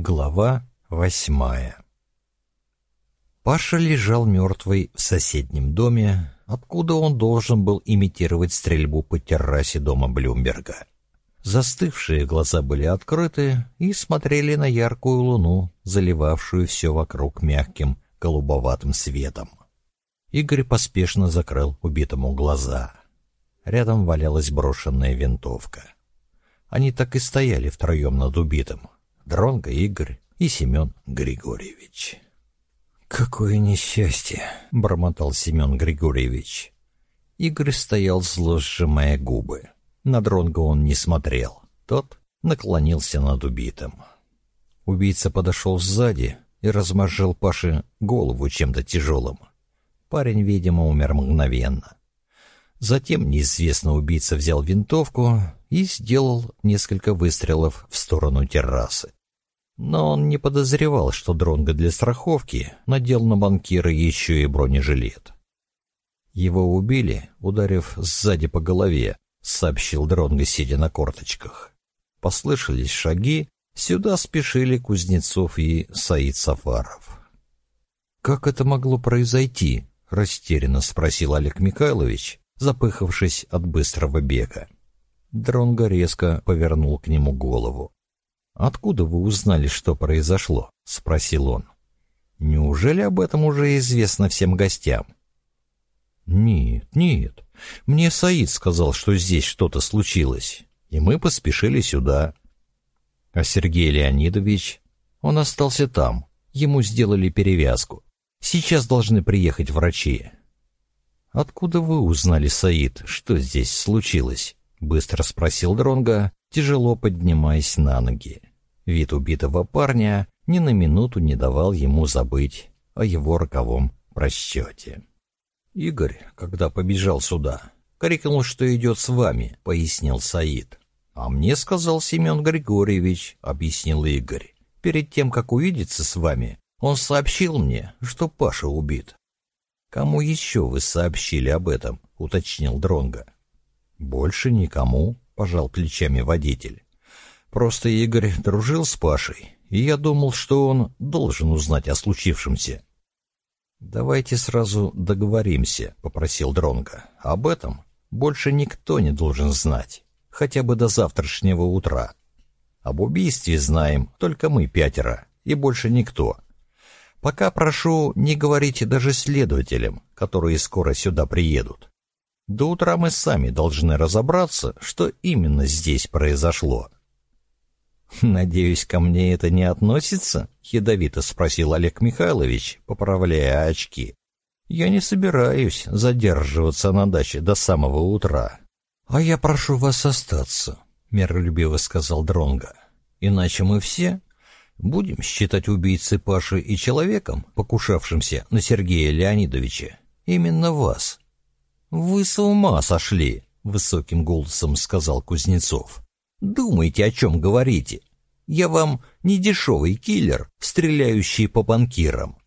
Глава восьмая Паша лежал мертвый в соседнем доме, откуда он должен был имитировать стрельбу по террасе дома Блюмберга. Застывшие глаза были открыты и смотрели на яркую луну, заливавшую все вокруг мягким голубоватым светом. Игорь поспешно закрыл убитому глаза. Рядом валялась брошенная винтовка. Они так и стояли втроем над убитым — Дронго Игорь и Семен Григорьевич. «Какое несчастье!» — бормотал Семен Григорьевич. Игорь стоял зло, сжимая губы. На Дронго он не смотрел. Тот наклонился над убитым. Убийца подошел сзади и размозжил Паше голову чем-то тяжелым. Парень, видимо, умер мгновенно. Затем неизвестный убийца взял винтовку и сделал несколько выстрелов в сторону террасы. Но он не подозревал, что Дронго для страховки надел на банкира еще и бронежилет. Его убили, ударив сзади по голове, сообщил Дронго, сидя на корточках. Послышались шаги, сюда спешили Кузнецов и Саид Сафаров. «Как это могло произойти?» — растерянно спросил Олег Михайлович, запыхавшись от быстрого бега. Дронго резко повернул к нему голову. «Откуда вы узнали, что произошло?» — спросил он. «Неужели об этом уже известно всем гостям?» «Нет, нет. Мне Саид сказал, что здесь что-то случилось, и мы поспешили сюда». «А Сергей Леонидович?» «Он остался там. Ему сделали перевязку. Сейчас должны приехать врачи». «Откуда вы узнали, Саид, что здесь случилось?» — быстро спросил Дронга, тяжело поднимаясь на ноги. Вид убитого парня ни на минуту не давал ему забыть о его роковом просчете. «Игорь, когда побежал сюда, крикнул, что идет с вами», — пояснил Саид. «А мне сказал Семен Григорьевич», — объяснил Игорь. «Перед тем, как увидеться с вами, он сообщил мне, что Паша убит». «Кому еще вы сообщили об этом?» — уточнил Дронга. «Больше никому», — пожал плечами водитель. Просто Игорь дружил с Пашей, и я думал, что он должен узнать о случившемся. «Давайте сразу договоримся», — попросил Дронга. «Об этом больше никто не должен знать, хотя бы до завтрашнего утра. Об убийстве знаем только мы пятеро, и больше никто. Пока прошу не говорить даже следователям, которые скоро сюда приедут. До утра мы сами должны разобраться, что именно здесь произошло». «Надеюсь, ко мне это не относится?» — ядовито спросил Олег Михайлович, поправляя очки. «Я не собираюсь задерживаться на даче до самого утра». «А я прошу вас остаться», — миролюбиво сказал Дронга. «Иначе мы все будем считать убийцей Паши и человеком, покушавшимся на Сергея Леонидовича, именно вас». «Вы с ума сошли», — высоким голосом сказал Кузнецов. Думайте, о чем говорите. Я вам не дешевый киллер, стреляющий по банкирам.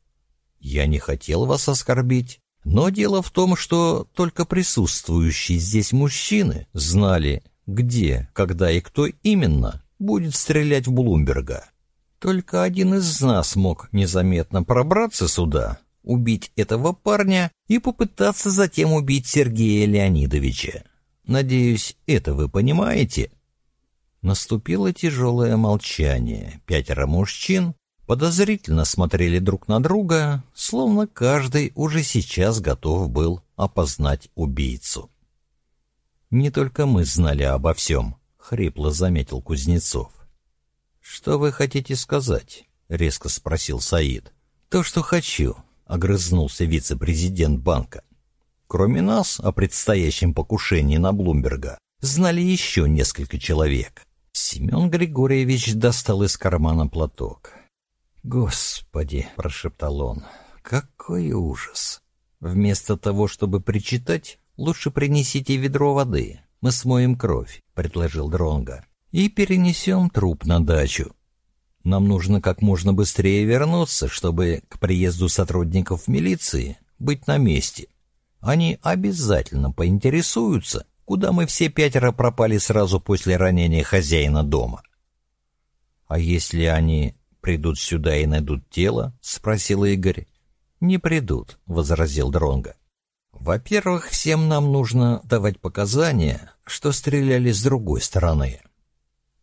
Я не хотел вас оскорбить, но дело в том, что только присутствующие здесь мужчины знали, где, когда и кто именно будет стрелять в Блумберга. Только один из нас мог незаметно пробраться сюда, убить этого парня и попытаться затем убить Сергея Леонидовича. Надеюсь, это вы понимаете?» Наступило тяжелое молчание. Пятеро мужчин подозрительно смотрели друг на друга, словно каждый уже сейчас готов был опознать убийцу. «Не только мы знали обо всем», — хрипло заметил Кузнецов. «Что вы хотите сказать?» — резко спросил Саид. «То, что хочу», — огрызнулся вице-президент банка. «Кроме нас о предстоящем покушении на Блумберга знали еще несколько человек. Семен Григорьевич достал из кармана платок. «Господи!» — прошептал он. «Какой ужас! Вместо того, чтобы причитать, лучше принесите ведро воды. Мы смоем кровь», — предложил Дронга. «И перенесем труп на дачу. Нам нужно как можно быстрее вернуться, чтобы к приезду сотрудников милиции быть на месте. Они обязательно поинтересуются, куда мы все пятеро пропали сразу после ранения хозяина дома. А если они придут сюда и найдут тело?» — спросил Игорь. «Не придут», — возразил Дронга. «Во-первых, всем нам нужно давать показания, что стреляли с другой стороны.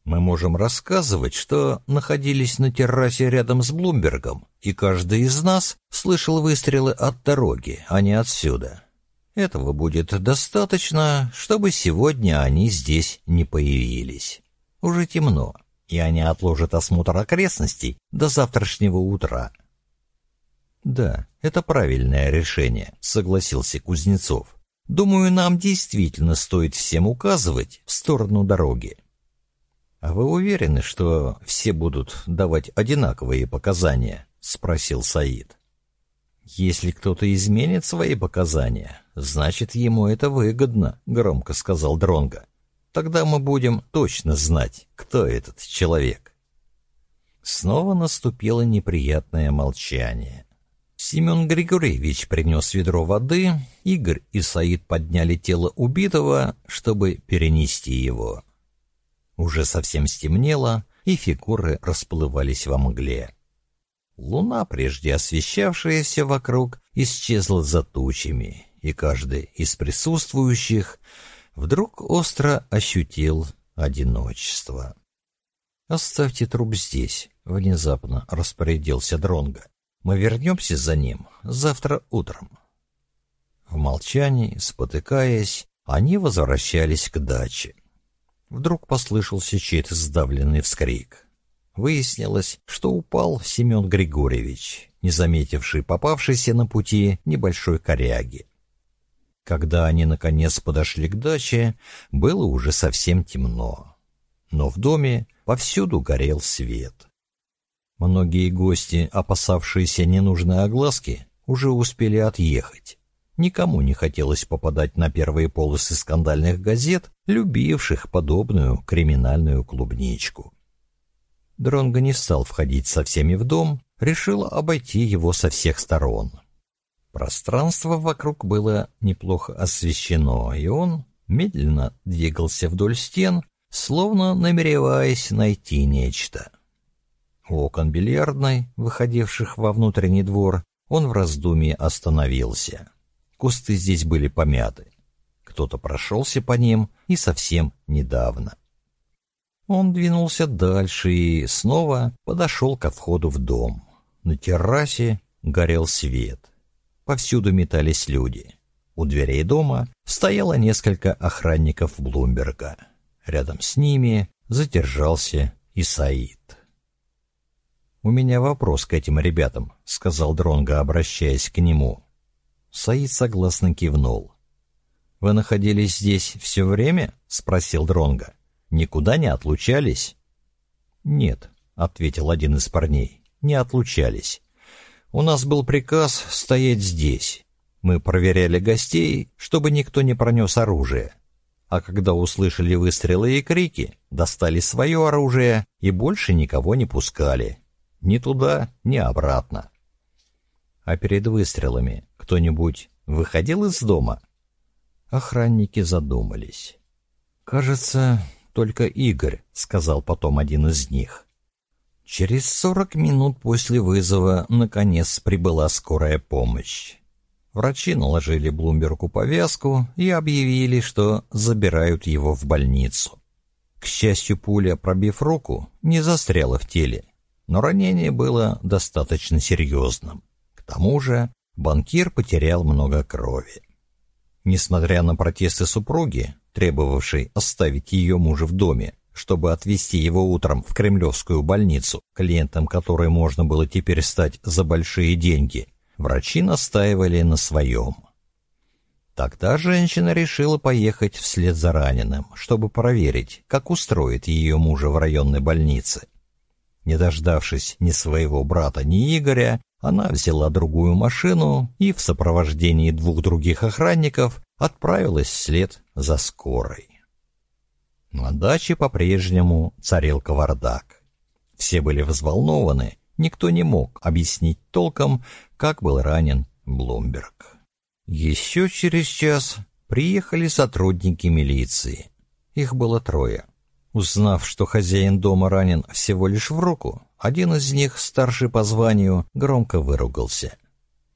Мы можем рассказывать, что находились на террасе рядом с Блумбергом, и каждый из нас слышал выстрелы от дороги, а не отсюда. Этого будет достаточно, чтобы сегодня они здесь не появились. Уже темно, и они отложат осмотр окрестностей до завтрашнего утра. «Да, это правильное решение», — согласился Кузнецов. «Думаю, нам действительно стоит всем указывать в сторону дороги». «А вы уверены, что все будут давать одинаковые показания?» — спросил Саид. «Если кто-то изменит свои показания, значит, ему это выгодно», — громко сказал Дронга. «Тогда мы будем точно знать, кто этот человек». Снова наступило неприятное молчание. Семен Григорьевич принес ведро воды, Игорь и Саид подняли тело убитого, чтобы перенести его. Уже совсем стемнело, и фигуры расплывались во мгле. Луна, прежде освещавшаяся вокруг, исчезла за тучами, и каждый из присутствующих вдруг остро ощутил одиночество. «Оставьте труп здесь», — внезапно распорядился Дронга. «Мы вернемся за ним завтра утром». В молчании, спотыкаясь, они возвращались к даче. Вдруг послышался чей-то сдавленный вскрик. Выяснилось, что упал Семен Григорьевич, не заметивший попавшейся на пути небольшой коряги. Когда они, наконец, подошли к даче, было уже совсем темно. Но в доме повсюду горел свет. Многие гости, опасавшиеся ненужной огласки, уже успели отъехать. Никому не хотелось попадать на первые полосы скандальных газет, любивших подобную криминальную клубничку. Дронго не стал входить со всеми в дом, решил обойти его со всех сторон. Пространство вокруг было неплохо освещено, и он медленно двигался вдоль стен, словно намереваясь найти нечто. У окон бильярдной, выходивших во внутренний двор, он в раздумье остановился. Кусты здесь были помяты. Кто-то прошелся по ним и совсем недавно. Он двинулся дальше и снова подошел ко входу в дом. На террасе горел свет. Повсюду метались люди. У дверей дома стояло несколько охранников Блумберга. Рядом с ними задержался и. «У меня вопрос к этим ребятам», — сказал Дронго, обращаясь к нему. Саид согласно кивнул. «Вы находились здесь все время?» — спросил Дронга. «Никуда не отлучались?» «Нет», — ответил один из парней, — «не отлучались. У нас был приказ стоять здесь. Мы проверяли гостей, чтобы никто не пронес оружие. А когда услышали выстрелы и крики, достали свое оружие и больше никого не пускали. Ни туда, ни обратно. А перед выстрелами кто-нибудь выходил из дома? Охранники задумались. «Кажется, только Игорь», — сказал потом один из них. Через сорок минут после вызова наконец прибыла скорая помощь. Врачи наложили Блумбергу повязку и объявили, что забирают его в больницу. К счастью, пуля, пробив руку, не застряла в теле, но ранение было достаточно серьезным. К тому же банкир потерял много крови. Несмотря на протесты супруги, требовавшей оставить ее мужа в доме, чтобы отвезти его утром в кремлевскую больницу, клиентом которой можно было теперь стать за большие деньги, врачи настаивали на своем. Тогда женщина решила поехать вслед за раненым, чтобы проверить, как устроит ее мужа в районной больнице. Не дождавшись ни своего брата, ни Игоря, она взяла другую машину и в сопровождении двух других охранников отправилась вслед за скорой. На даче по-прежнему царил кавардак. Все были взволнованы, никто не мог объяснить толком, как был ранен Блумберг. Еще через час приехали сотрудники милиции. Их было трое. Узнав, что хозяин дома ранен всего лишь в руку, один из них, старший по званию, громко выругался.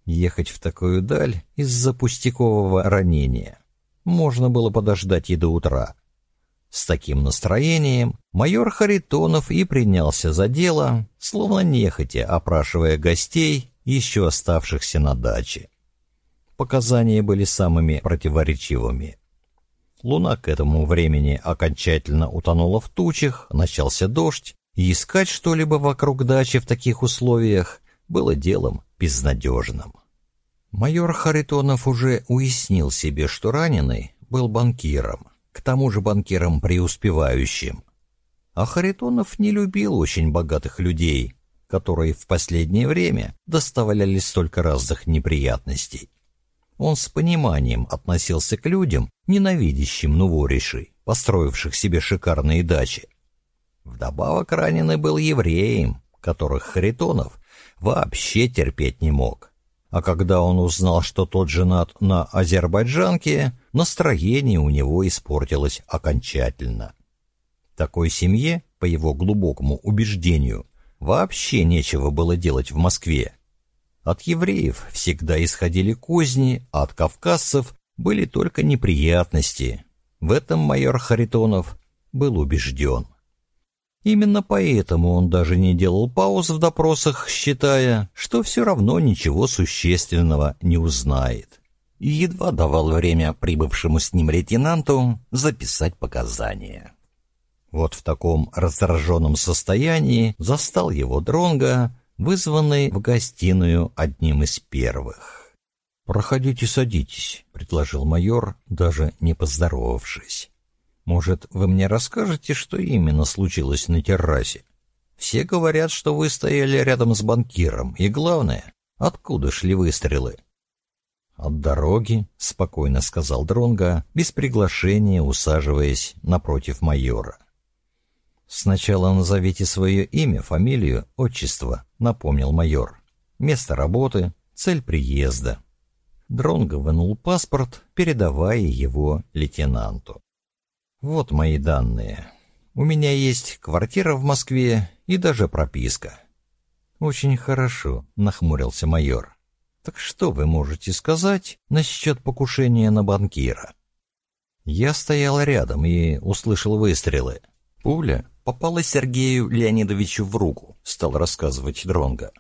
Ехать в такую даль из-за пустякового ранения. Можно было подождать и до утра. С таким настроением майор Харитонов и принялся за дело, словно нехотя опрашивая гостей, еще оставшихся на даче. Показания были самыми противоречивыми. Луна к этому времени окончательно утонула в тучах, начался дождь, и искать что-либо вокруг дачи в таких условиях было делом безнадежным. Майор Харитонов уже уяснил себе, что раненый был банкиром, к тому же банкиром преуспевающим. А Харитонов не любил очень богатых людей, которые в последнее время доставляли столько разных неприятностей. Он с пониманием относился к людям, ненавидящим нуворишей, построивших себе шикарные дачи. Вдобавок раненый был евреем, которых Харитонов вообще терпеть не мог. А когда он узнал, что тот женат на азербайджанке, настроение у него испортилось окончательно. Такой семье, по его глубокому убеждению, вообще нечего было делать в Москве. От евреев всегда исходили козни, а от кавказцев были только неприятности. В этом майор Харитонов был убежден. Именно поэтому он даже не делал пауз в допросах, считая, что все равно ничего существенного не узнает. И едва давал время прибывшему с ним лейтенанту записать показания. Вот в таком раздраженном состоянии застал его Дронга, вызванный в гостиную одним из первых. «Проходите, садитесь», — предложил майор, даже не поздоровавшись. «Может, вы мне расскажете, что именно случилось на террасе? Все говорят, что вы стояли рядом с банкиром, и главное, откуда шли выстрелы?» «От дороги», — спокойно сказал Дронга, без приглашения усаживаясь напротив майора. «Сначала назовите свое имя, фамилию, отчество», — напомнил майор. «Место работы, цель приезда». Дронго вынул паспорт, передавая его лейтенанту. «Вот мои данные. У меня есть квартира в Москве и даже прописка». «Очень хорошо», — нахмурился майор. «Так что вы можете сказать насчет покушения на банкира?» Я стоял рядом и услышал выстрелы. Пуля попала Сергею Леонидовичу в руку, стал рассказывать Дронга.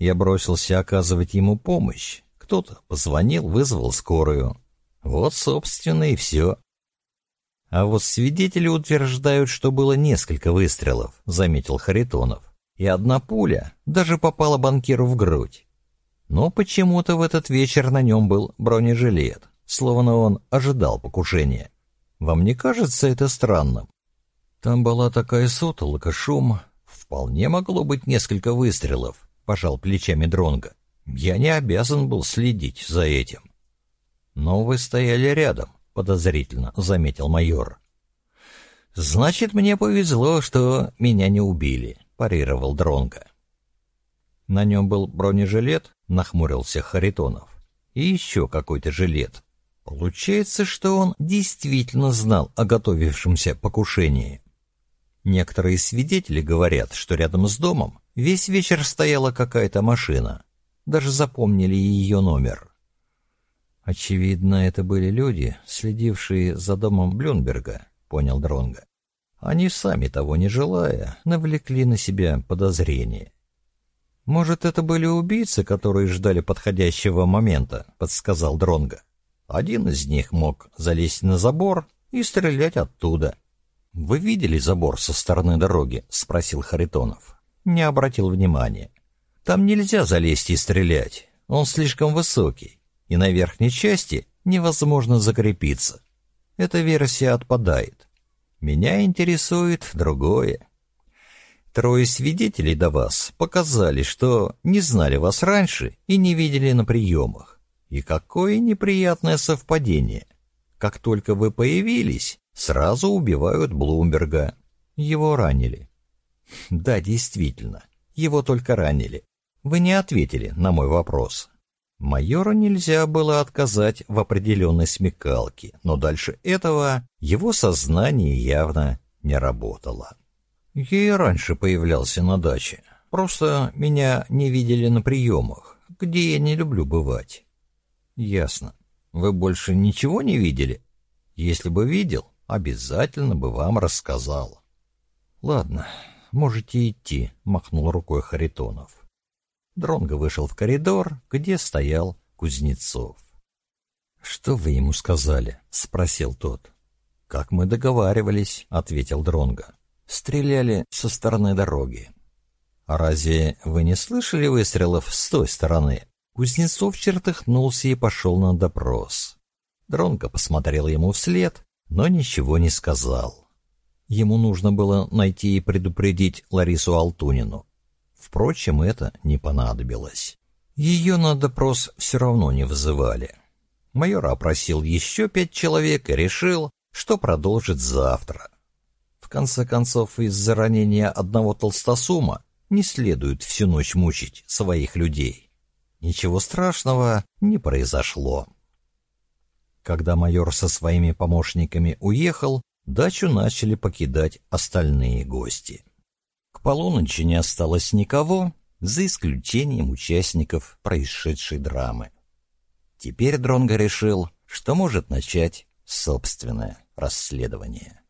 Я бросился оказывать ему помощь. Кто-то позвонил, вызвал скорую. Вот, собственно, и все. А вот свидетели утверждают, что было несколько выстрелов, заметил Харитонов. И одна пуля даже попала банкиру в грудь. Но почему-то в этот вечер на нем был бронежилет, словно он ожидал покушения. Вам не кажется это странным? Там была такая сутолока, шум. Вполне могло быть несколько выстрелов, пожал плечами Дронга. Я не обязан был следить за этим. Но вы стояли рядом, подозрительно заметил майор. Значит, мне повезло, что меня не убили, парировал Дронга. На нем был бронежилет, нахмурился Харитонов. И еще какой-то жилет. Получается, что он действительно знал о готовившемся покушении. Некоторые свидетели говорят, что рядом с домом весь вечер стояла какая-то машина. Даже запомнили ее номер. Очевидно, это были люди, следившие за домом Блюнберга, понял Дронга. Они сами того не желая, навлекли на себя подозрение. Может, это были убийцы, которые ждали подходящего момента, подсказал Дронга. Один из них мог залезть на забор и стрелять оттуда. «Вы видели забор со стороны дороги?» — спросил Харитонов. Не обратил внимания. «Там нельзя залезть и стрелять. Он слишком высокий, и на верхней части невозможно закрепиться. Эта версия отпадает. Меня интересует другое. Трое свидетелей до вас показали, что не знали вас раньше и не видели на приемах. И какое неприятное совпадение. Как только вы появились, Сразу убивают Блумберга. Его ранили. Да, действительно, его только ранили. Вы не ответили на мой вопрос. Майору нельзя было отказать в определенной смекалке, но дальше этого его сознание явно не работало. Я и раньше появлялся на даче. Просто меня не видели на приемах, где я не люблю бывать. Ясно. Вы больше ничего не видели? Если бы видел, обязательно бы вам рассказал. Ладно, можете идти, махнул рукой Харитонов. Дронго вышел в коридор, где стоял Кузнецов. «Что вы ему сказали?» — спросил тот. «Как мы договаривались», — ответил Дронго. «Стреляли со стороны дороги». «А разве вы не слышали выстрелов с той стороны?» Кузнецов чертыхнулся и пошел на допрос. Дронго посмотрел ему вслед, но ничего не сказал. Ему нужно было найти и предупредить Ларису Алтунину. Впрочем, это не понадобилось. Ее на допрос все равно не вызывали. Майор опросил еще пять человек и решил, что продолжит завтра. В конце концов, из-за ранения одного толстосума не следует всю ночь мучить своих людей. Ничего страшного не произошло. Когда майор со своими помощниками уехал, дачу начали покидать остальные гости. К полуночи не осталось никого, за исключением участников происшедшей драмы. Теперь Дронго решил, что может начать собственное расследование.